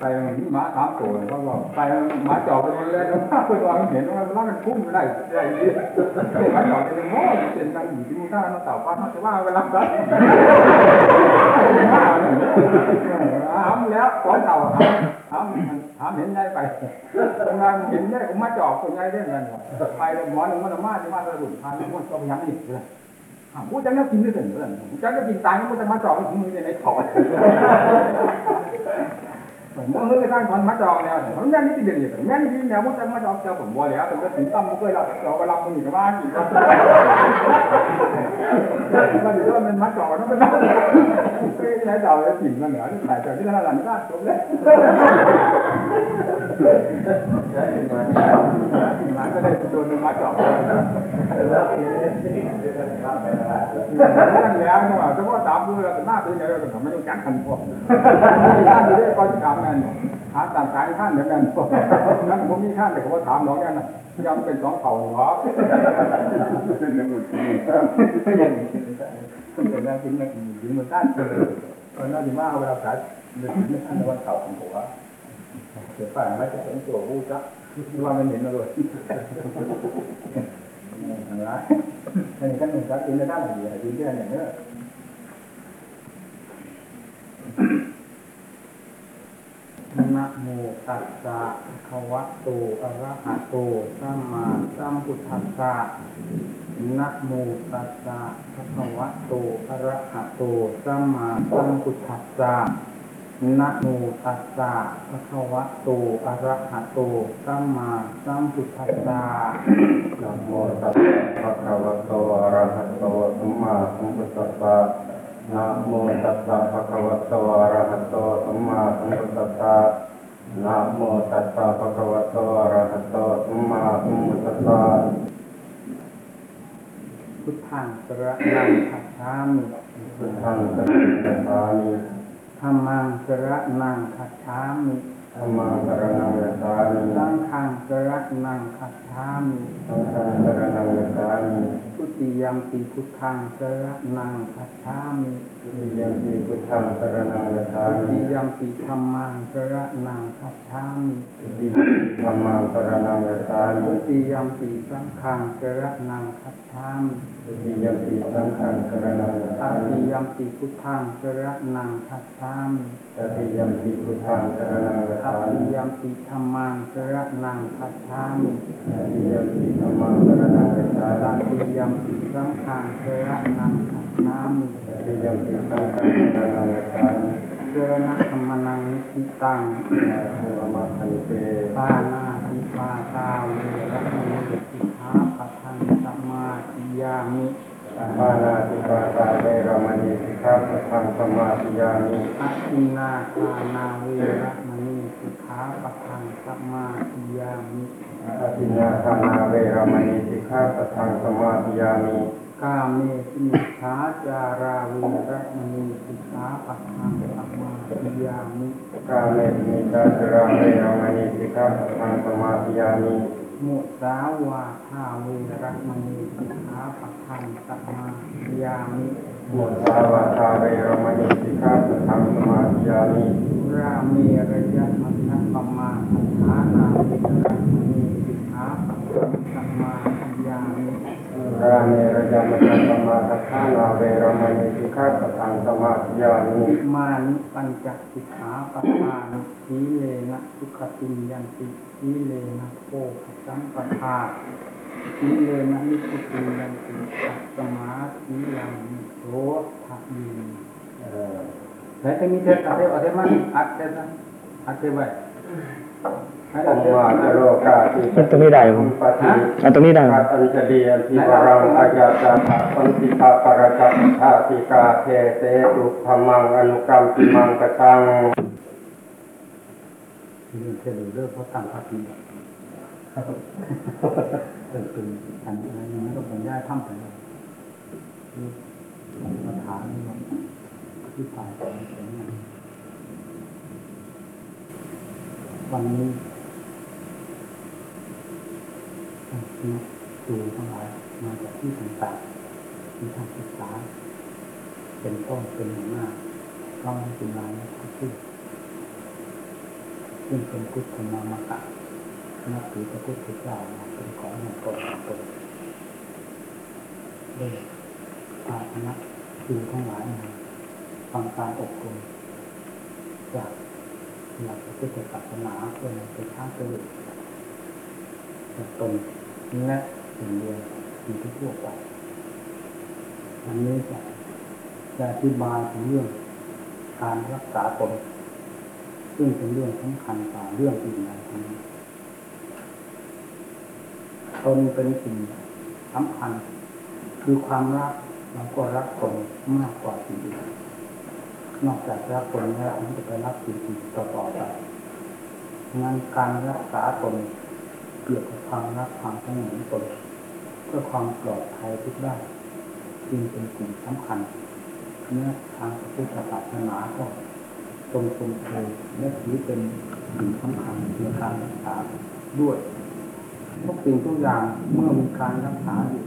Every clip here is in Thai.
ไปหมาถามตัวเขาบอกไปหมาจอบไปเลยแล้วเพื่อนว่าเห็นว่ามันมันคุ้มไม่ได้ได้ดีหมาจอบเป็นโม่เป็นนั่งอยู่ที่มูท่าน้าเต่าป้าเขาจะว่าเวลาครับถามแล้วก่อนเต่าถามถามเห็นได้ไปทำงานเห็นได้ผมมาจอบคนใหญ่ได้เงินไปเลยหมอหนึ่งมันมาที่มาตะลุนพานมันก็ยังอีกเลย ผู้จังก็กินไม่ถึงเลยผู้จังก็กินตายมันจะมาจอบมันมือในในถอดผมว่าเฮ้ยการพันมัดจองแล้วผมแม่นี่ติดเด่นอยู่แม่นี่ที่แนวมันจะมัดจองเจ้าผมบัวแล้วแต่ก็ถึงตั้มมันเคยเราเราไปรับมันอีกบ้านอีกแล้วมันอยู่ว่ามันมัดจองต้องเป็นมัดไม่ใช่เราเลยถิ่นมันเหนือที่ถ่ายจาที่นั่นหลังก็จบเลยมันก็ได้โดนมัดจอง นั่นแล้วนะเฉพาะตามดูแล้วหน้าเป็นไงก็ไม่ต้องจัดคันพวกท่านอยู่ได้ก็จะถามนั่นหาตามสายท่านเหมือนกันนั่นผมมีท่านแต่ผมถามน้องนั่นนะยังเป็นสองเผ่าหรอเป็นหนึ่งหนเป็นอย่างนี้เป็นนั่นกินนั่นกินมันท่านตอนนั้นดีมากเวลาขายเดือดไม่ท่านวันเก่าของผมว่าเสียฝ่ายไม่จะเป็นตัวผู้จักว่ามันเห็นมาเลย อะไรนี่กันหนึ่งครับกินได้ด้านไหนกินได้อย่างเนี้ยนะโมตัสสะภะวะโตอะระหะโตสัมมาสัมพุทธัสสะนะโมตัสสะภะวะโตอะระหะโตสัมมาสัมพุทธัสสะ นะโมตัสสะภะคะวะโต อะระหะโต สัมมาสัมพุทธัสสะนะโมตัสสะภะคะวะโต อะระหะโต สัมมาสัมพุทธัสสะนะโมตัสสะภะคะวะโต อะระหะโต สัมมาสัมพุทธัสสะนะโมตัสสะภะคะวะโต อะระหะโต สัมมาสัมพุทธัสสะพุทธังสระนังคัจฉามิพุทธังสรณังคามิ ธัมมังสระนังคัจฉามิธัมมังสรณังคามิสังฆังสระนังคัจฉามิสังฆังสรณังคามิ ทุติยมปีพุทธังสระนังคัจฉามิวิยังติพุทธังสรณังคาทุมิติยมปีธรรมังสระนังคัจฉามิวิธัมมังสรณังคามิทุติยมปีสังฆังสระนังคัจฉามิวิยังติสังฆังสรณังตคาติมิยมปีพุทธังสระนังคัจฉามิตติยัมปิพุทธังสรณังตคาติมิยมปีธรรมังสระนังคัจฉามิตติยัมปิธัมมังสรณังคาตมิติยมปีสังฆังสระนังคัจฉามิตยัมปิสังฆังสรณังคามิสรณธรรมนังนิพิตังโมอะระหะโตปานาติปาตาเวระมณีสิกขาปะทังสมาธิยามิปานาติปาตาเวรมณีสิกขาปะทังสมาธิยามิอะทินนาทานาเวระมณีสิกขาปะทังสมาธิยามิ อาทินนาทานาเวรมณีสิกขาปะทังสมาธิยามิกาเมสุมิชฌาจาราเวระมณีสิกขาปะทังสมาธิยามิกาเมสุมิจาจราเวรมณีสิกขาปะทังสมาธิยามิมุสาวาทาเวระมณีสิกขาปะทังสมาธิยามิมุสาวาทาเวรมณีสิกขาปะทังสมาธิยามิราเมระยะมัชฌะปมาทัฏฐานาเวระมณีสิกขาปะทังสมาธิยามิ ราเมรยามจัตมาทัฏฐานาเวรมณีสิกขาปทังสมาธิยามิมานิปัญจสิกขาปทานุสีเลนะสุขติยันติสีเลนะโภคสัมปทาสีเลนะนิพุติยันติสัสมาสียังมิโสทะยินแล้วจะมีเทศอะไรอะไรมันอัดเทศนะอัดเทศไว้ ให้ออัดงเทศมาจโรกาติมันตรงนี้ได้ผมปฏิเอาตรงนี้ได้ปัตตัญจดีอันทิวรังอาญาจาภะปันติตาปรจัตถาติกาเทเตตุธรรมังอนุกรรมปิมังกตังเรื่องเทศเรื่องเพราะตั้งพระปีเออเป็นอันอะไรนี้ก็ผมย้ายถ้ำไปเลยมาถามนี่มันที่ตายไปเป็นยังไงวันนี้ นักดูทั้งหลายมาจากที่ต่างๆมีทางศึกษา เป็นต้นเป็นหัวหน้าต้องเป็นรายนะที่ซึ่งเป็นพุทธนามกะนับถือพระพุทธเจ้ามาเป็นของของตนของตนด้วยอาชนะคือทั้งหลายมาฟังการอบรมจากหลักพระพุทธศาสนาเพื่อในไปช้างประโยชน์จากตน และสิ่งเดียวสิ่งที่ทั่วไปอันนี้จะจะอธิบายถึงเรื่องการรักษาตนซึ่งเป็นเรื่องสำคัญกว่าเรื่องอื่นใดทั้งนี้ตนเป็นสิ่งสำคัญ คือความรักเราก็รักตนมากกว่าสิ่งอื่นนอกจากรักตนแล้วมันจะไปรักสิ่งอื่นต่อต่อไปงานการรักษาตนเกี่ยวกับ ความรักความสงบตนเพื่อความปลอดภัยทุกด้านจึงเป็นสิ่งสำคัญเนื้อทางพุทธศาสนาก็ทรงทรงเคยและถือเป็นสิ่งสำคัญในการรักษาด้วยทุกสิ่งทุกอย่างเมื่อมีการรักษาอยู่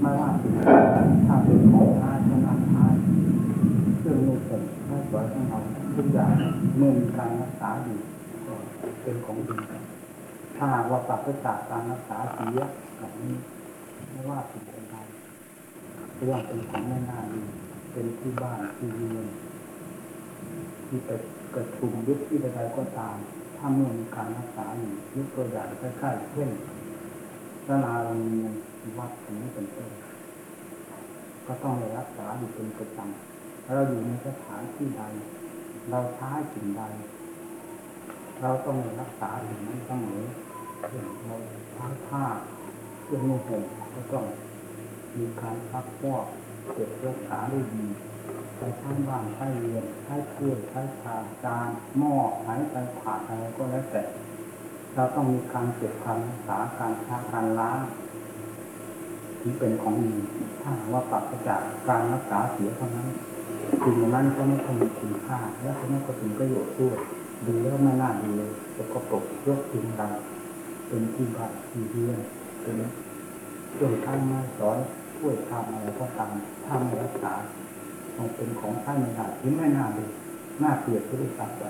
ไม่ว่าสิ่งใดถ้าเป็นของทายขนาดท้ายเครื่องมือผมไม่สวยของเราทุกอย่างเมื่อมีการรักษาอยู่ก็เป็นของดี ถ้าหากว่าปราศจากการรักษาเสียแบบนี้ไม่ว่าสิ่งใดเรื่องเป็นของไม่น่าดีเป็นที่บ้านที่เรือนที่ไปเกิดชุมยุคที่ใดๆก็ตาม ถ้าเมื่อมีการรักษาอยู่ยกตัวอย่างใกล้ๆเช่นพระนารามีวัดตรงนี้เป็นต้นก็ต้องได้รักษาอยู่เป็นประจำเราอยู่ในสถานที่ใด เราใช้สิ่งใด เราต้องรักษาสิ่งนั้นเสมอ เช่นเราใช้ผ้าเครื่องนุ่งห่มก็ต้องมีการซักฟอกเก็บรักษาได้ดีใช้ช่างบ้านใช้เรือนใช้ถ้วยใช้ชาจานหม้อใช้ไปผ่าอะไรก็แล้วแต่ เราต้องมีการเก็บการรักษาการชาการล้างที่เป็นของดีถ้าหาว่าปราศจากการรักษาเสียเท่านั้นสิ่งนั้นก็ไม่คงมีคุณค่าและก็ไม่ก็ถึงประโยชน์ด้วยดูแล้วไม่น่าดีเลยจะก็ปกยกทิ้งดัง เป็นที่บ้านที่เรือนเป็นเครื่องทั้งไม้สอนช่วยทำอะไรก็ตามถ้าไม่รักษามันเป็นของท่านไม่ได้ที่ไม่น่าดีน่าเกลียดที่ได้ตัดไป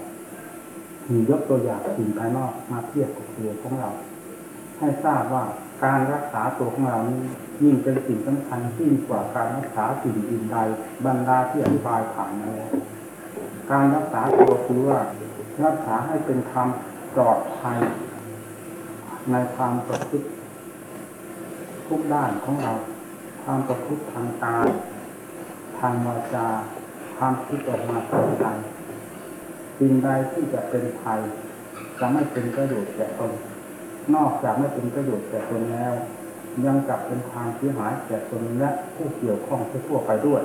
มียกตัวอย่างสิ่งภายนอกมาเทียบกับตัวของเรา ให้ทราบว่าการรักษาตัวของเรานี้ยิ่งเป็นสิ่งสำคัญยิ่งกว่าการรักษาสิ่งอื่นใดบรรดาที่อธิบายผ่านมาแล้วการรักษาตัวคือว่ารักษาให้เป็นธรรมปลอดภัย ในความประพฤติทุกด้านของเรา ความประพฤติทางกาทางวาจา ความคิดออกมาทางใจสิ่งใดที่จะเป็นภัยจะไม่เป็นประโยชน์แก่ตนนอกจากไม่เป็นประโยชน์แก่ตนแล้ว ยังกลับเป็นความเสียหายแก่ตนและผู้เกี่ยวข้องทั่วไปด้วย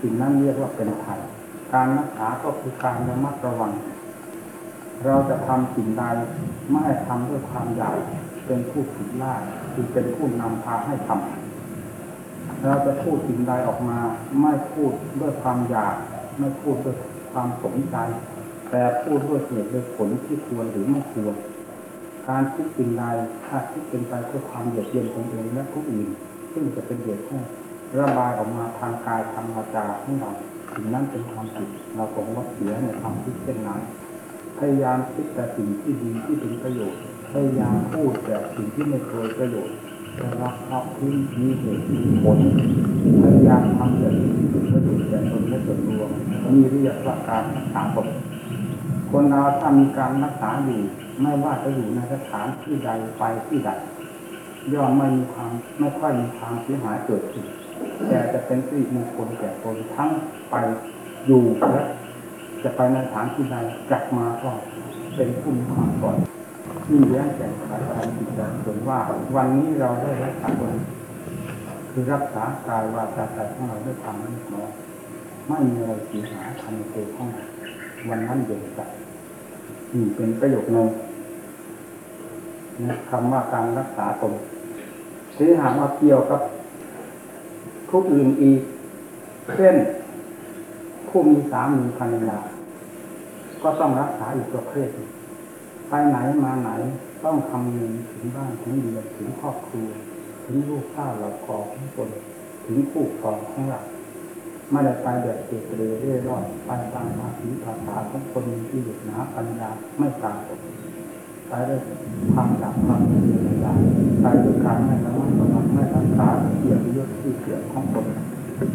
สิ่งนั้นเรียกว่าเป็นภัยการรักษาก็คือการระมัดระวัง เราจะทำสิ่งใดไม่ให้ทำด้วยความอยากเป็นผู้ผิดล่าคือเป็นผู้นำพาให้ทำเราจะพูดสิ่งใดออกมา ไม่พูดด้วยความอยาก ไม่พูดด้วยความสนใจ แต่พูดด้วยเหตุด้วยผลที่ควรหรือไม่ควร การคิดสิ่งใดถ้าคิดเป็นไปเพื่อความเดือดเย็นของตนและผู้อื่น ซึ่งจะเป็นเหตุให้ระบายออกมาทางกายทางวาจาของเราสิ่งนั้นเป็นความผิดเราคงว่าเสียในความคิดเช่นนั้น พยายามคิดแต่สิ่งที่ดีที่เป็นประโยชน์ พยายามพูดแต่สิ่งที่ไม่เคยประโยชน์แต่ละเพราะที่มีเหตุมีผลพยายามทำแต่สิ่งที่เป็นประโยชน์แก่ตนและส่วนรวมนี่เรียกว่าการรักษาตนคนเราถ้ามีการรักษาอยู่ ไม่ว่าจะอยู่ในสถานที่ใดไปที่ใดย่อมไม่มีความไม่ค่อยมีความเสียหายเกิดขึ้นแต่จะเป็นสิริมงคลแก่ตนทั้งไปอยู่และ จะไปในสถานที่ใดกลับมาก็เป็นผู้มีความปลอดยิ่งแย้งแก่สายการจิตใจส่วนว่า วันนี้เราได้รักษาตนคือรักษากายวาจาใจของเราด้วยความไม่น้อยไม่มีอะไรเสียหายภายในตัวของเราวันนั้นเดียวกันนี่เป็นประโยชน์หนึ่งนะคำว่าการรักษาตนที่หากว่าเกี่ยวกับทุกอื่นอีกเช่นผู้มีสามีภรรยา ก็ต้องรักษาอีกประเภทไปไหนมาไหนต้องคำนึงถึงบ้านถึงเรือนถึงครอบครัวถึงลูกข้าวเหล่ากอของตนถึงผู้ครองของเราไม่ได้ไปแบบเกเรเร่ร่อนไปตามภาษีภาษาของคนที่หยุดหนาปัญญาไม่ปรากฏไปด้วยความดับความเสียใจไปด้วยการไม่ระมัดระวังไม่รักษาเกียรติยศที่เกียรติของตน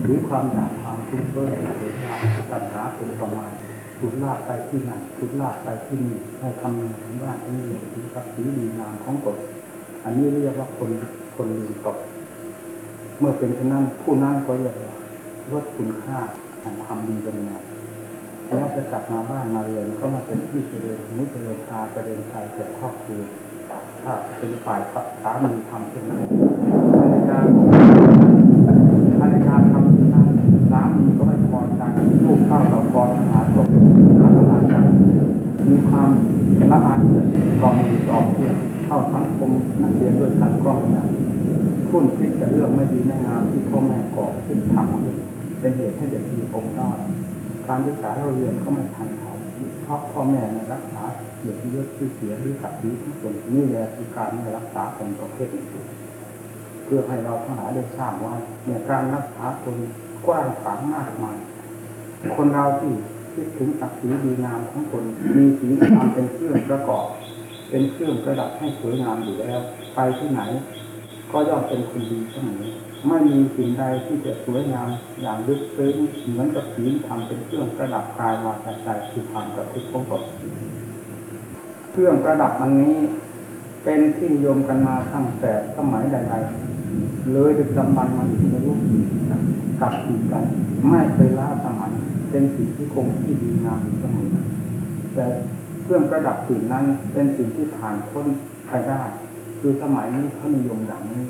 หรือความอยากความทุกข์เบื่อเสียใจปัญหาเป็นประมาณ ทุดลากไปที่นั่นทุดลากไปที่นี่ให้คำนึงถึงว่าที่นี่ถึงกับสีดีงามของตนอันนี้เรียกว่าคนคนลืมตกเมื่อเป็นเช่นนั้นผู้นั้นก็เรียกว่าลดคุณค่าแห่งความดีเป็นไงแล้วจะกลับมาบ้านมาเรือนก็มาเป็นที่เจริญมุจเจริญตาเจริญใจเกิดครอบครัวถ้าเป็นฝ่ายสามีทำเช่นนั้นภรรยาภรรยาทำเช่นนั้นสามีก็ไม่พอใจลูกข้าวต่อพอหาตกหาตลก มีความละอายต่อมีต่อเพื่อเข้าสังคมนักเรียนด้วยกันก็ไม่ได้คุ้นคิดแต่เรื่องไม่ดีไม่งามที่พ่อแม่ก่อขึ้นทำเป็นเหตุให้เด็กมีปมด้อยการศึกษาเราเรียนก็ไม่ทันเขาเพราะพ่อแม่ในรักษาเกียรติยศชื่อเสียหรือศักดิ์ศรีที่ส่วนนี่แหละคือการรักษาคนประเภทนี้เพื่อให้เราทั้งหลายได้ทราบว่าเนี่ยการรักษาคนกว้างขวางมากมายคนเราที่ คิดถึงศักดิ์ศรีดีงามของคนมีศีลธรรมเป็นเครื่องประกอบ เป็นเครื่องประดับให้สวยงามอยู่แล้ว ไปที่ไหน ก็ย่อมเป็นคนดีเสมอไม่มีสิ่งใดที่จะสวยงามอย่างลึกซึ้งเหมือนกับศีลธรรมเป็นเครื่องประดับกายวาจาใจคือความกับทุกข์ของตนเครื่องประดับอันนี้เป็นที่นิยมกันมาตั้งแต่สมัยใดๆเลยดึกดำบรรพ์มาถึงยุคกับอีกกัน ไม่เคยล้าสมัย เป็นสิ่งที่คงที่ดีงามอยู่เสมอแต่เครื่องประดับสิ่งนั้นเป็นสิ่งที่ผ่านพ้นไปได้คือสมัยนี้เขานิยมอย่างนี้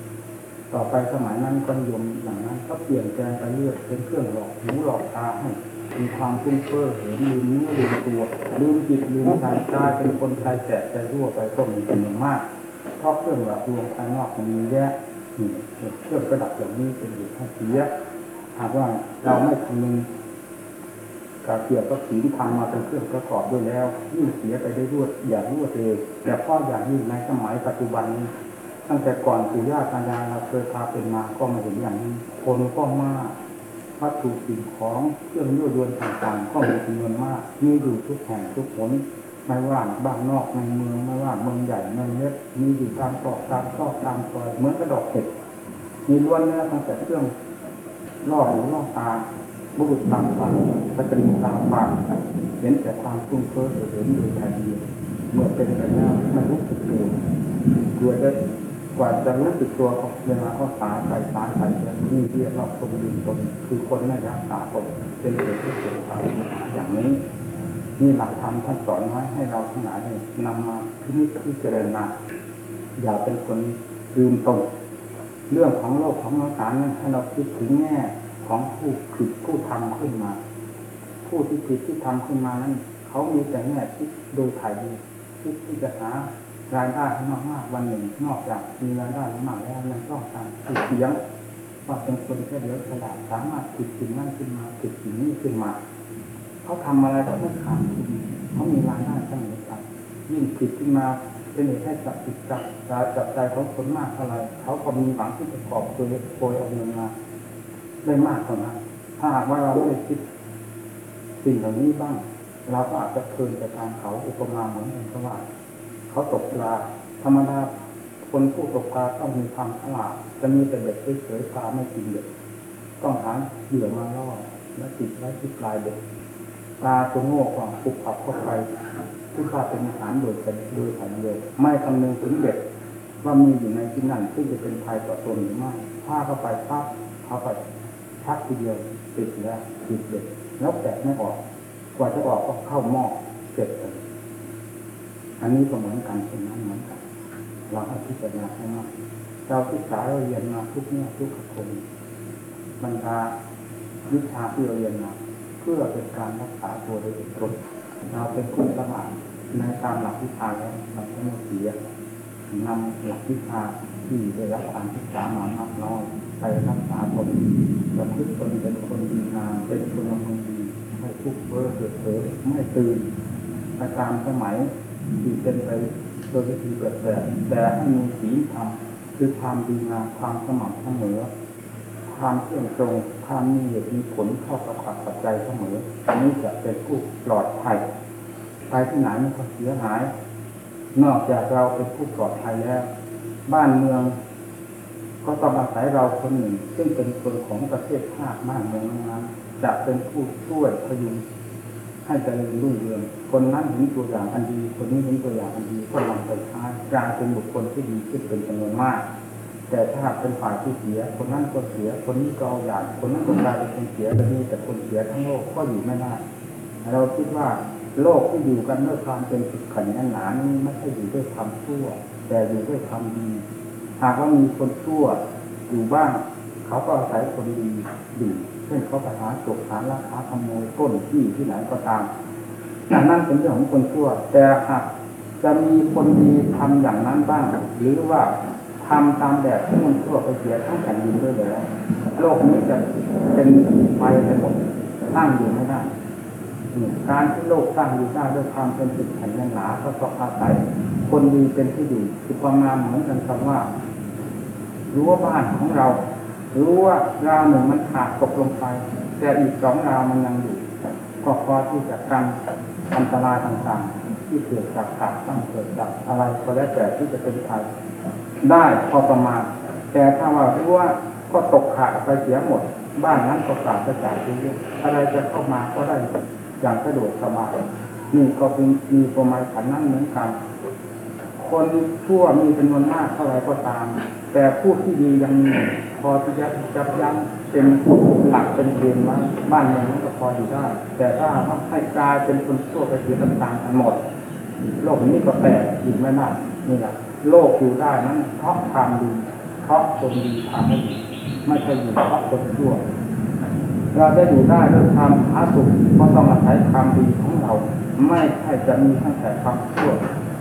ต่อไปสมัยนั้นก็นิยมอย่างนั้นก็เปลี่ยนแปลงไปเรื่อยเป็นเครื่องหลอกหูหลอกตาให้มีความฟุ้งเฟ้อเห็นลืมเนื้อลืมตัวลืมจิตลืมใจกลายเป็นคนใจแสบใจรั่วไปก็มีเป็นอย่างมากเพราะเครื่องหลอกลวงภายนอกมันมีแยะเครื่องประดับอย่างนี้เป็นเหตุให้เสียหากว่าเราไม่คำนึง กับเกี่ยวกับศีลธรรมาเป็นเครื่องประกอบด้วยแล้วยิ่งเสียไปได้รวดอย่างรวดเร็วแต่ข้ออย่างยิ่งในสมัยปัจจุบันนี้ตั้งแต่ก่อนปู่ย่าตายายเราเคยพาเป็นมาก็มาเห็นอย่างนี้คนก็มากวัตถุสิ่งของเครื่องยั่วยวนต่างๆก็มีจำนวนมากมีอยู่ทุกแห่งทุกหนไม่ว่าบ้านนอกในเมืองไม่ว่าเมืองใหญ่เมืองเล็กมีอยู่ตามตอกตามซอกตามซอยเหมือนกระดอกเห็ดมีล้วนเนื้อตั้งแต่เครื่องล่อหูล่อตา บุรุษตามฝันสตรีตามฝันเห็นแต่ความฟุ้งเฟ้อเห็นโดยแทนเดียวเมื่อเป็นไปแล้วไม่รู้สึกตัวกลัวจะกว่าจะรู้สึกตัวก็เวลาก็ตายไปตายไปเนี่ยนี่เรียกว่าคนลืมตนคือคนไม่รักษาตนเป็นเหตุที่เกิดความปัญหาอย่างนี้นี่หลักธรรมท่านสอนไว้ให้เราทั้งหลายเนี่ยนำมาพิจิตรพิจารณาอย่าเป็นคนลืมตนเรื่องของโลกของโลกานั้นให้เราคิดถึงแง่ ของผู้ผิดผู้ทำขึ้นมา ผู้ที่ผิดที่ทำขึ้นมานั้นเขามีแต่แง่คิดโดยถ่ายดีคิดที่จะหารายได้ให้มากวันหนึ่งนอกจากมีรายได้มากแล้วยังต้องการติดเสียงว่าเป็นคนแค่เดียวฉลาดสามารถติดสิ่งนั้นขึ้นมาติดสิ่งนี้ขึ้นมาเขาทำอะไรก็ไม่ขาดทุนเขามีรายได้เสมอกันยิ่งผิดขึ้นมาเป็นเหตุให้จับจิตจับใจจับใจของคนมากเท่าไรเขาก็มีหวังที่จะกอบโดยโกยเอาเงินมา ได้มากเท่านั้น ถ้าหากว่าเราไม่ได้คิดสิ่งเหล่านี้บ้าง เราก็อาจจะเพลินไปตามเขาอุปมาเหมือนกันก็ว่า เขาตกปลาธรรมดาคนผู้ตกปลาต้องมีความฉลาดจะมีแต่เด็กเฉยๆปลาไม่กินเด็กต้องหาเหยื่อมาล่อและติดไว้ที่ปลายเด็กปลาตัวโง่กว่าปุกขับเข้าไปผู้ฆ่าเป็นอาหารโดยเป็นโดยถ่ายเลยไม่คำนึงถึงเด็กว่ามีอยู่ในที่นั่นซึ่งจะเป็นภัยต่อตนหรือไม่ถ้าเข้าไปปั๊บเข้าไป ชักทีเดียวติดแล้วติดเด็กแล้วแกไม่ออก กว่าจะออกก็เข้าหม้อเสร็จเลยอันนี้ก็เหมือนกันเป็นนั้นเหมือนกันเราให้พิจารณาให้มากเราศึกษาเราเรียนมาทุกเนี่ยทุกคนบรรดาวิชาที่เราเรียนมาเพื่อเป็นการรักษาตัวโดยเฉพาะเราเป็นผู้สมัครในตามหลักวิชาแล้วเราต้องเสียนำหลักวิชาที่ได้รับการศึกษามามากน้อย ไปรักษาตนประพฤติตนเป็นคนดีงามเป็นคนละคนดีไม่ทุกเบ้อเกิดเผลอไม่ตื่นไปตามสมัยที่เป็นไปโดยวิธีแปลกแต่ให้มีศีธรรมคือความดีงามความสม่ำเสมอความเที่ยงตรงความมีเหตุมีผลเข้ากับขัดปัจจัยเสมออันนี้จะเป็นผู้ปลอดภัยไปที่ไหนไม่เสียหาย นอกจากเราเป็นผู้ปลอดภัยแล้ว บ้านเมือง ก็ต้องอาศัยเราคนหนึ่ง ซึ่งเป็นคนของประเทศชาติบ้านเมืองนั้นจะเป็นผู้ช่วยพยุงให้เจริญรุ่งเรืองคนนั้นเห็นตัวอย่างอันดี คนนี้เห็นตัวอย่างอันดีก็นำไปใช้กลายเป็นบุคคลที่ดีขึ้นเป็นจำนวนมาก แต่ถ้าเป็นฝ่ายที่เสีย คนนั้นก็เสีย คนนี้ก็เอาอย่าง คนนั้นก็กลายเป็นคนเสียจะมีแต่คนเสียทั้งโลกก็อยู่ไม่ได้เราคิดว่าโลกที่อยู่กันด้วยความเป็นสุขขันธ์แน่นหนานี้ไม่ใช่อยู่ด้วยความชั่ว แต่อยู่ด้วยความดี หากว่ามีคนชั่วอยู่บ้างเขาก็อาศัยคนดีดีเช่นเขาไปหาจกหาลักหาขโมยต้นที่ที่ไหนก็ตามนั่นเป็นเรื่องของคนชั่ว แต่หากจะมีคนดีทำอย่างนั้นบ้าง หรือว่าทำตามแบบที่มันชั่วไปเสียทั้งแผ่นดินด้วยแล้วโลกนี้จะเป็นไฟไปหมดตั้งอยู่ไม่ได้การที่โลกสร้างอยู่ได้ด้วยความเป็นสุดแห่งแน่นหนาก็ต้องอาศัยคนดีเป็นที่อยู่คือความงามเหมือนกันคำว่า รู้ว่าบ้านของเรารู้ว่าราวหนึ่งมันขาดตกลงไป แต่อีกสองราวมันยังอยู่ก็พอที่จะกันอันตรายต่างๆ ที่เกิดจากขาดตั้งเกิดจากอะไรก็แล้วแต่ที่จะเป็นภัยได้พอประมาณ แต่ถ้าว่ารู้ว่าก็ตกขาดไปเสียหมด บ้านนั้นก็ขาดกระจายไปเรื่อยอะไรจะเข้ามาก็ได้อย่างสะดวกสบายนี่ก็เป็นมีประมาณขันนั้นเหมือนกัน คนชั่วมีเป็นวนมากเท่าไรก็ตาม แต่ผู้ที่ดียังมีพอที่จะจับยั้งเป็นหลักเป็นเกณฑ์ว่าบ้านเมืองก็พออยู่ได้ แต่ถ้าให้กลายเป็นคนชั่วไปเสียต่างๆกันหมด โลกนี้ก็แตกอีกไม่นานนี่แหละโลกอยู่ได้นั้นเพราะความดีเพราะคนดีทำให้ดีไม่ใช่อยู่เพราะคนชั่วเราจะอยู่ได้ด้วยความผาสุกก็ต้องอาศัยความดีของเรา ไม่ใช่จะมีตั้งแต่ความชั่ว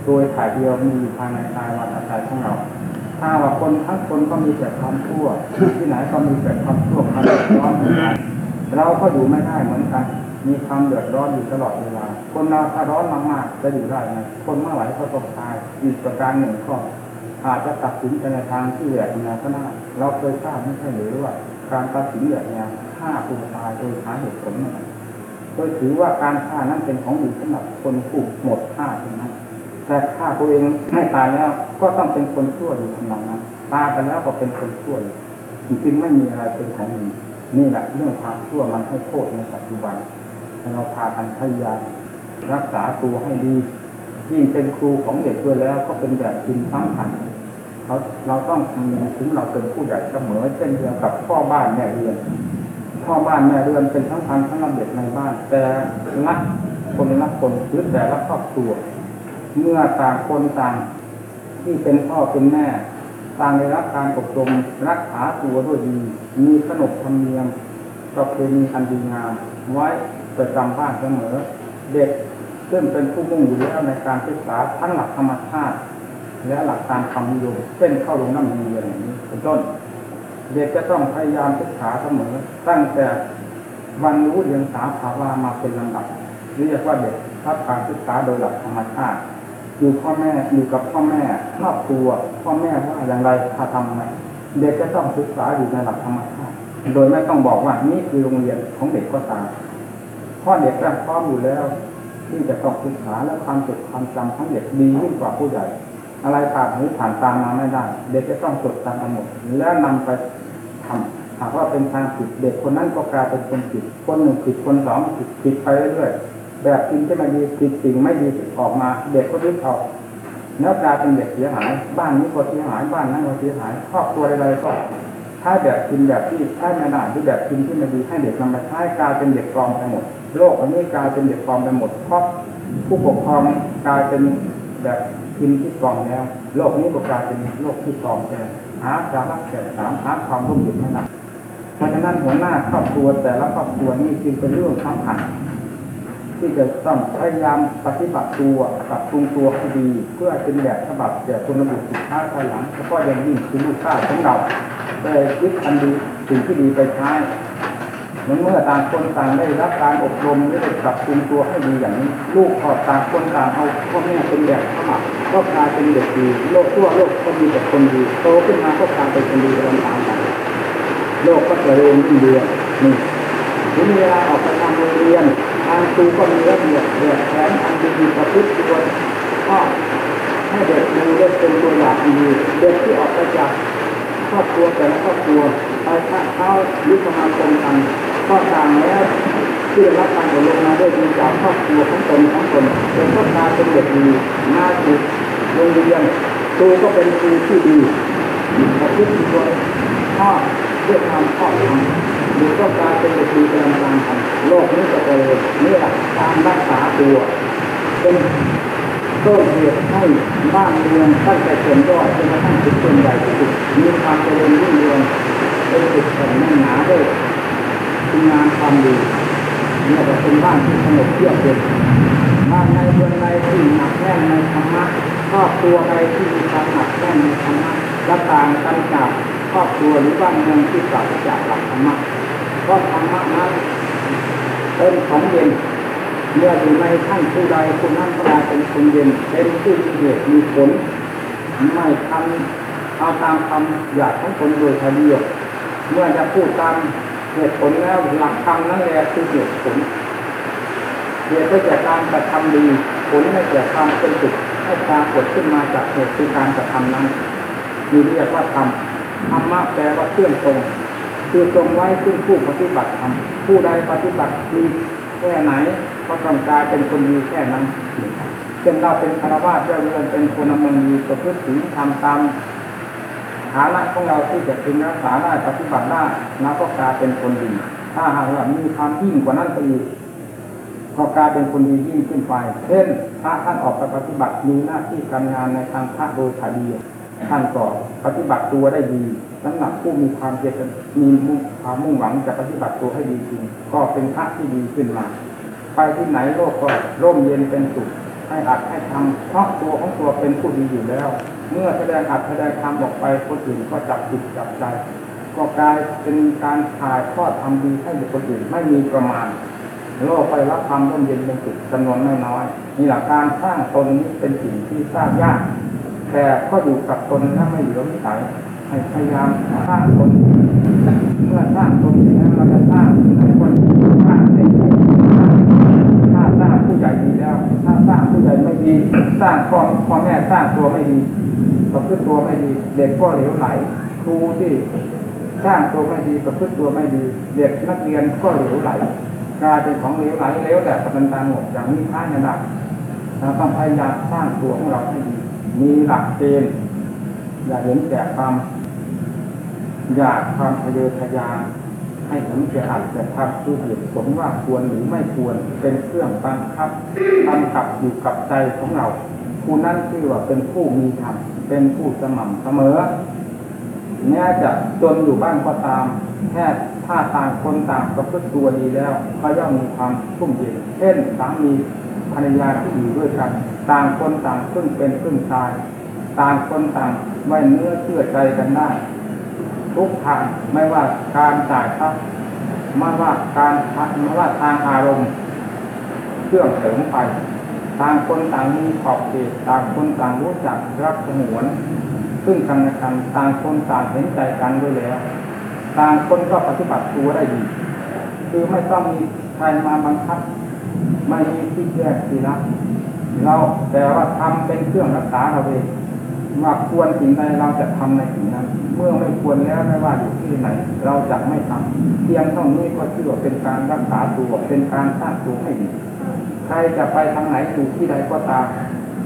โดยถ่ายเดียวมีอยู่ภายในกายวันอาศัยของเรา ถ้าว่าคนทั้งคนก็มีแต่ความชั่วที่ไหนก็มีแต่ความชั่วความเดือดร้อนเหมือนกันเราก็อยู่ไม่ได้เหมือนกัน มีความเดือดร้อนอยู่ตลอดเวลา คนเราถ้าร้อนมากๆจะอยู่ได้ไหมคนเมื่อไหร่ก็ต้องตายอีกประการหนึ่งก็อาจจะตัดสินในทางที่แหวกแนวก็ได้เราเคยทราบไม่ใช่หรือว่าการตัดสินแหวกแนฆ่าตัวตายโดยหาเหตุผลนั่นโดยถือว่าการฆ่านั้นเป็นของดีสำหรับคนผู้หมดฆ่าเท่านั้น แต่ฆ่าตัวเองให้ตายแล้วก็ต้องเป็นคนชั่วอยู่ขนาดนั้นตายไปแล้วก็เป็นคนชั่วอยู่จริงๆไม่มีอะไรเป็นของดีนี่แหละเรื่องความชั่วมันให้โทษในปัจจุบันเราพากันพยายามรักษาตัวให้ดียิ่งเป็นครูของเด็กด้วยแล้ว ก็เป็นแบบจริงสำคัญเราเราต้องคำนึงถึงเราเป็นผู้ใหญ่เสมอเช่นเดียวกับพ่อบ้านแม่เรือนพ่อบ้านแม่เรือนเป็นทั้งพันทั้งระเบียบในบ้าน แต่ละคนละคนหรือแต่ละครอบครัว เมื่อต่างคนต่างที่เป็นพ่อเป็นแม่ ต่างได้รับการอบรมรักษาตัวด้วยดี มีขนบธรรมเนียมประเพณีอันดีงามไว้ประจำบ้านเสมอ เด็กซึ่งเป็นผู้มุ่งอยู่แล้วในการศึกษาทั้งหลักธรรมชาติ และหลักการความนิยมเช่นเข้าโรงน้ำเรียนอย่างนี้เป็นต้น เด็กจะต้องพยายามศึกษาเสมอ ตั้งแต่วันรู้เรียนสาภาวามาเป็นลำดับเรียกว่าเด็กรับการศึกษาโดยหลักธรรมชาติ อยู่พ่อแม่อยู่กับพ่อแม่ครอบครัวพ่อแม่ว่าอย่างไรพาทำไงเด็กจะต้องศึกษาอยู่ในหลักธรรมชาติโดยไม่ต้องบอกว่านี่คือโรงเรียนของเด็กก็ตามพ่อเด็กแรกพร้อมอยู่แล้ว ที่จะต้องศึกษาและความจดความจำของเด็กดียิ่งกว่าผู้ใหญ่ อะไรผ่านหูผ่านตามาไม่ได้ เด็กจะต้องจดจำทั้งหมดแล้วนำไปทำหากว่าเป็นทางผิดเด็กคนนั้นก็กลายเป็นคนผิดคนหนึ่งผิดคนสองผิดผิดไปเรื่อยๆ แบบจริงที่ไม่ดีผิดสิ่งไม่ดีออกมา เด็กก็ยึดเอาแล้วกลายเป็นเด็กเสียหาย บ้านนี้ก็เสียหายบ้านนั้นก็เสียหายครอบครัวใดๆก็ถ้าแบบกินแบบที่ใช้ไม่ได้ที่แบบกินที่ไม่ดีให้เด็กนำไปใช้กลายเป็นเด็กปลอมไปหมด โลกอันนี้กลายเป็นเด็กปลอมไปหมดเพราะผู้ปกครองกลายเป็นแบบกินที่ปลอมแล้ว โลกนี้ก็กลายเป็นโลกที่ปลอมแล้วหาสาระแก่สามหาความร่มเย็นไม่ได้เพราะฉะนั้นหัวหน้าครอบครัวแต่ละครอบครัวนี่จึงเป็นเรื่องสำคัญ ที่จะต้องพยายามปฏิบัติตัวปรับปรุงตัวให้ดี เพื่อเป็นแบบฉบับแก่คนระบุสินค้าภายหลังแล้วก็ยังยิ่งคือลูกค้าของเราได้ยึดอันดีสิ่งที่ดีไปใช้เมื่อต่างคนต่างได้รับการอบรมได้ปรับปรุงตัวให้ดีอย่างนี้ ลูกพอต่างคนต่างเอาพ่อแม่เป็นแบบฉบับก็กลายเป็นเด็กดีโลกทั่วโลกก็มีแต่คนดีโตขึ้นมาก็กลายเป็นคนดีกันตามกันโลกก็เจริญรุ่งเรืองนี่ถึงเวลาออกไปทำโรงเรียน ทางครูก็มีระเบียบแบบแผนอันดีประพฤติตัวก็ให้เด็กดูได้เป็นตัวอย่างดีเด็กที่ออกไปจากครอบครัวแต่ละครอบครัวไปค้าเข้ายุคสมาคมกันก็ต่างแล้วที่ได้รับการอบรมมาด้วยดีจากครอบครัวของตนของตนเป็นก็กลายเป็นเด็กดีน่าถูโรงเรียนครูก็เป็นครูที่ดีประพฤติตัวชอบด้วยความชอบธรรม หรือก็กลายเป็นเด็กดีเป็นกางธรรมโลกนี้จะเจริญนี่แหละการรักษาตัวเป็นต้นเหตุให้บ้านเมืองตั้งแต่ส่วนย่อยจนกระทั่งถึงส่วนใหญ่ที่สุดมีความเจริญรุ่งเรืองเป็นจุดแข็งแน่นหนาด้วยคุณงานความดีเนี่ยจะเป็นบ้านที่สงบเยือกเย็นบ้านในเมืองใดที่หนักแน่นในธรรมะครอบครัวใดที่มีความหนักแน่นในธรรมะและต่างกันจากครอบครัวหรือบ้านเมืองที่ปราศจากหลักธรรมะ ราะธรรมะนั้นเป็นของเย็นเมื่ออยู่ในท่านผู้ใดคนนั้นก็ได้เป็นคนเย็นเป็นผู้มีเหตุมีผลไม่ทำเอาตามคำอยากของคนโดยเฉลี่ยเมื่อจะพูดตามเหตุผลแล้วหลักธรรมนั่นแหละคือเหตุผลเหตุได้แก่การกระทำดีผลได้แก่ความเป็นสุขให้ปรากฏขึ้นมาจากเหตุคือการกระทำนั้นมีเรียกว่าธรรมธรรมะแปลว่าเคลื่อนตรง คือตรงไว้ซึ่งผู้ปฏิบัติธรรมผู้ใดปฏิบัติดีแค่ไหนก็ต้องกลายเป็นคนดีแค่นั้นเช่นเราเป็นคารวะเจ้าเรือนเป็นคนนำเมืองดีประพฤติศีลทำตามฐานะของเราที่จะพึงรักษาได้ปฏิบัติได้เราก็กลายเป็นคนดี ถ้าหากว่ามีความยิ่งกว่านั้นไปอีกก็กลายเป็นคนดียิ่งขึ้นไป เช่นพระท่านออกไปปฏิบัติมีหน้าที่การงานในทางพระโดยถ่ายดีท่านก็ปฏิบัติตัวได้ดี สำหรับผู้มีความเพียรมีความมุ่งหวังจะปฏิบัติตัวให้ดีจริง ก็เป็นพระที่ดีขึ้นมา ไปที่ไหนโลกก็ร่มเย็นเป็นสุขให้อัดให้ทำเพราะตัวของตัวเป็นผู้ดีอยู่แล้ว เมื่อแสดงอัดแสดงทำออกไปคนอื่นก็จับจิตจับใจ ก็กลายเป็นการถ่ายทอดทำดีให้คคลอื่นไม่มีประมาณ โลกไปรับความร่มเย็นเป็นสุขจำนวนไม่น้อยนี่หลักการสร้างตนนี้เป็นสิ่งที่สร้างยากแต่ก็อยู่กับตนถ้าไม่อยู่กับวิสัย ให้พยายามสร้างตนเมื่อสร้างตนแล้วเราจะสร้างในคนสร้างเด็กถ้าสร้างผู้ใหญ่ดีแล้ว ถ้าสร้างผู้ใหญ่ไม่ดี สร้างพ่อพ่อแม่สร้างตัวไม่ดีประพฤติตัวไม่ดีเด็กก็เหลวไหลครูที่สร้างตัวไม่ดีประพฤติตัวไม่ดี เด็กนักเรียนก็เหลวไหลกลายเป็นของเหลวไหลเหลวแต่กับมันตาหมดอย่างนี้ท่านระดับเราต้องพยายามสร้างตัวของเราให้ดีมีหลักเกณฑ์อย่าเห็นแก่ความ อยากความทะเยอทะยานให้ถึงแก่อัดแต่ทำคือเหตุผลว่าควรหรือไม่ควรเป็นเครื่องบังคับบังคับอยู่กับใจของเราผู้นั้นชื่อว่าเป็นผู้มีธรรมเป็นผู้สม่ำเสมอแม้จะจนอยู่บ้างก็ตามแค่ถ้าต่างคนต่างประพฤติตัวดีแล้วก็ย่อมมีความทุ่มเทเช่นสามีภรรยาที่อยู่ด้วยกัน ต่างคนต่างพึ่งเป็นพึ่งชาย ต่างคนต่างไว้เนื้อเชื่อใจกันได้ ทุกทางไม่ว่าการจ่ายครับไม่ว่าการไม่ว่าทางอารมณ์เครื่องเสริมไปต่างคนต่างมีขอบเขตต่างคนต่างรู้จักรักสงวนซึ่งกันและกันต่างคนต่างเห็นใจกันด้วยแล้วต่างคนก็ปฏิบัติตัวได้ดี คือไม่ต้องมีใครมาบังคับ ไม่มีที่แยกที่รักเราแต่ว่าทำเป็นเครื่องรักษาเราเอง ว่าควรสิ่งใดเราจะทำในสิ่งนั้น เมื่อไม่ควรแล้วไม่ว่าอยู่ที่ไหน เราจะไม่ทำเพียงเท่านี้ก็ชื่อว่าเป็นการรักษาตัวเป็นการสร้างตัวให้ดีใครจะไปทางไหนอยู่ที่ใดก็ตาม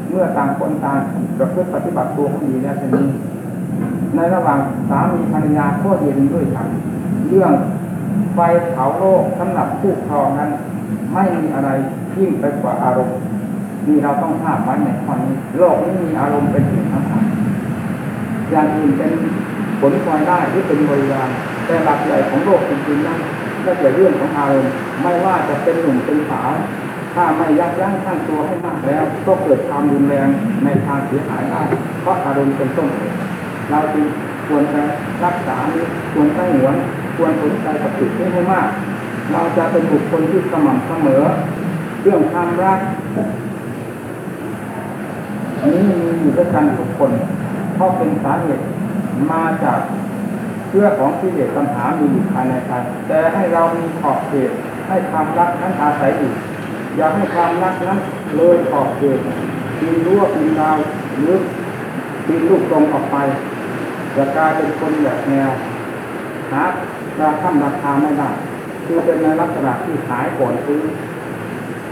เมื่อต่างคนต่างประพฤติปฏิบัติตัวให้ดีแล้วจะนี้ในระหว่างสามีภรรยาก็เย็นด้วยกันเรื่องไฟเผาโลกสำหรับผู้ครองนั้น ไม่มีอะไรยิ่งไปกว่าอารมณ์ นี่เราต้องห้ามไว้ในข้อนี้โลกนี้มีอารมณ์เป็นสิ่งสำคัญอย่างอื่นเป็นผลพลอยได้ที่เป็นบริวารแต่หลักใหญ่ของโลกจริงๆนั้นก็จะเรื่องของอารมณ์ไม่ว่าจะเป็นหนุ่มเป็นสาวถ้าไม่ยับยั้งทั้งตัวให้มากแล้ว ก็เกิดความรุนแรงในทางเสียหายได้ เพราะอารมณ์เป็นต้นเหตุเราจึงควรจะรักษานี้ควรตั้งหวนควรสนใจกับจิตนี้ให้มาก เราจะเป็นบุคคลที่สม่ำเสมอ เรื่องความรัก อันนี้มีอยู่ด้วยกันทุกคนเพราะเป็นสาเหตุมาจากเชื้อของกิเลสปัญหามีอยู่ภายในใจแต่ให้เรามีขอบเขตให้ความรักนั้นอาศัยอยู่อย่าให้ความรักนั้นเลยขอบเขตปีนรั้วปีนราวหรือปีนลูกตรงออกไปจะกลายเป็นคนแบบแนวหาราคาราคาไม่ได้คือเป็นในลักษณะที่ขายก่อนซื้อ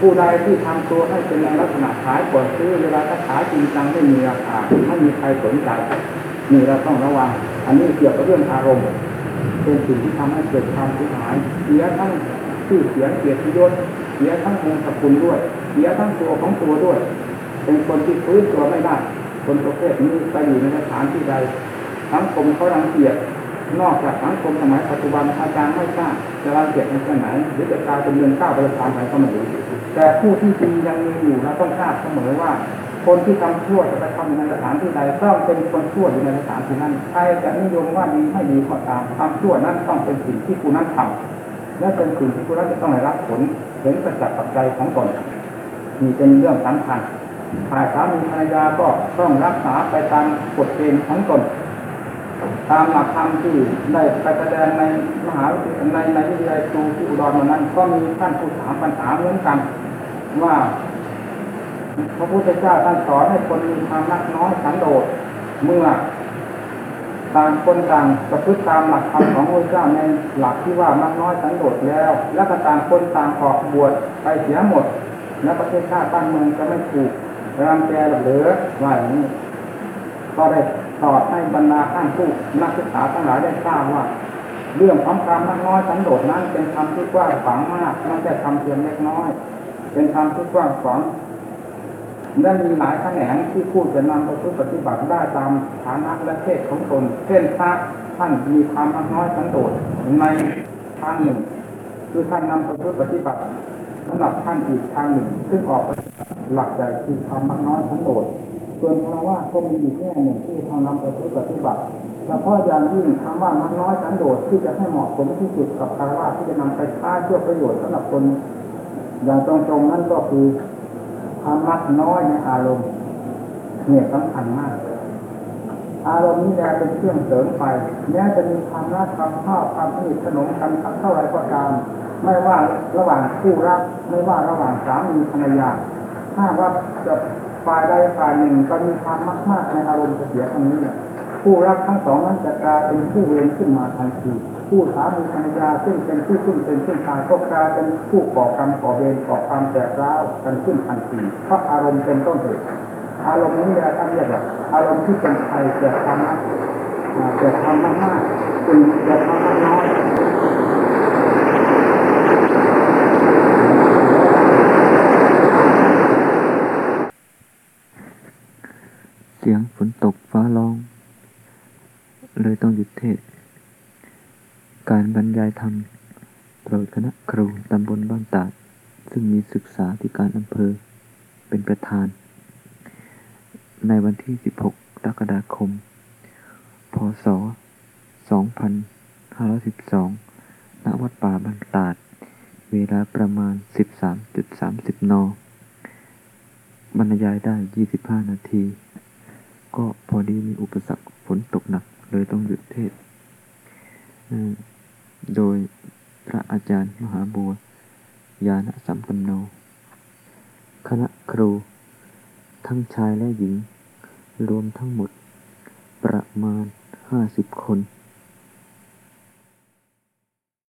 ผู้ใดที่ทำตัวให้เป็นในลักษณะขายก่อนซื้อเวลาถ้าขายจริงจังไม่มีราคาไม่มีใครสนใจนี่เราต้องระวัง อันนี้เกี่ยวกับเรื่องอารมณ์ เป็นสิ่งที่ทำให้เกิดความเสียหายเสียทั้งชื่อเสียงเกียรติยศเสียทั้งมูลสกุลด้วย เสียทั้งตัวของตัวด้วย เป็นคนที่ฟื้นตัวไม่ได้ คนประเภทนี้ไปอยู่ในสถานที่ใดสังคมเขารังเกียจนอกจากสังคมสมัยปัจจุบันอาจารย์ไม่ทราบจะรังเกียจในแค่ไหนหรือจะกลายเป็นเรือนก้าวไปทางไหนก็ไม่รู้ แต่ผู้ที่จริงยังมีอยู่เราต้องทราบเสมอว่า คนที่ทำชั่วจะไปทำในสถานที่ใดต้องเป็นคนชั่วอยู่ในสถานที่นั้นใครจะนิยมว่าดีไม่ดีก็ตามความชั่วนั้นต้องเป็นสิ่งที่ผู้นั้นทำและเป็นสิ่งที่ผู้นั้นจะต้องได้รับผลเห็นประจักษ์ปัจจัยของตนนี่เป็นเรื่องสำคัญฝ่ายสามีภรรยาก็ต้องรักษาไปตามกฎเกณฑ์ของตน ตามหลักธรรมที่ได้ไปแสดงในมหาวิทยาลัยในวิทยาลัยครูที่อุดรวันนั้น ก็มีท่านผู้ถามปัญหาเหมือนกัน ว่าพระพุทธเจ้าท่านสอนให้คนมีความรักน้อยสันโดษเมื่อต่างคนต่างประพฤติตามหลักธรรมของพระเจ้าในหลักที่ว่ามักน้อยสันโดษแล้ว แล้วก็ต่างคนต่างออกบวชไปเสียหมด และประเทศชาติบ้านเมืองจะไม่ถูกรังแกหรือว่าอย่างนี้ก็ได้ สอนให้บรรดาท่านผู้นักศึกษาทั้งหลายได้ทราบว่า เรื่องของความมักน้อยสันโดษนั้นเป็นคำที่กว้างขวางมากไม่ใช่คำเพียงเล็กน้อย เป็นคำที่กว้างขวางและมีหลายแขนงที่พูดจะนำไปปฏิบัติได้ตามฐานะและเพศของตนเช่นพระท่านมีความมักน้อยสันโดษในทางหนึ่ง คือท่านนำไปปฏิบัติสำหรับท่านอีกทางหนึ่ง ซึ่งออกหลักใจคือความมักน้อยสันโดษ ส่วนคำว่าก็มีอีกแง่หนึ่งที่ทางนำไปปฏิบัติเฉพาะอย่างยิ่งคำว่ามันน้อยสันโดษที่จะให้เหมาะสมที่สุดกับคารวะที่จะนำไปใช้เพื่อประโยชน์สำหรับคน อย่างตรงๆนั่นก็คือความมักน้อยในอารมณ์เนี่ยสำคัญมาก อารมณ์นี้แหละเป็นเครื่องเสริมไปแม้จะมีความรักความชอบความสนิทสนมกันเท่าไรก็ตามไม่ว่าระหว่างคู่รัก ไม่ว่าระหว่างสามีภรรยาถ้าว่าจะ ฝ่ายใดฝ่ายหนึ่งก็มีความมากมากๆในอารมณ์เสียตรงนี้เนี่ยผู้รักทั้งสองนั้นจะกลายเป็นผู้เวรขึ้นมาทันทีผู้สามีภรรยาซึ่งเป็นผู้ซึ่งเป็นซึ่งตายก็กลายเป็นผู้ก่อกรรมก่อเวรก่อความแตกร้าวกันขึ้นทันทีเพราะอารมณ์เป็นต้นเหตุอารมณ์นี้แหละท่านเรียกว่าอารมณ์ที่เป็นภัยเกิดความมากเกิดความมากๆจึงเกิดความน้อย เสียงฝนตกฟ้าร้อง เลยต้องหยุดเทศ การบรรยายธรรมโปรดคณะครูตำบลบ้านตาด ซึ่งมีศึกษาธิการอำเภอเป็นประธาน ในวันที่ 16กรกฎาคม พศ 2512 ณ วัดป่าบ้านตาด เวลาประมาณ 13.30 น บรรยายได้ 25 นาที ก็พอดีมีอุปสรรคฝนตกหนักเลยต้องหยุดเทศ โดยพระอาจารย์มหาบัว ยาณสัมปันโน คณะครู ทั้งชายและหญิง รวมทั้งหมดประมาณห้าสิบคน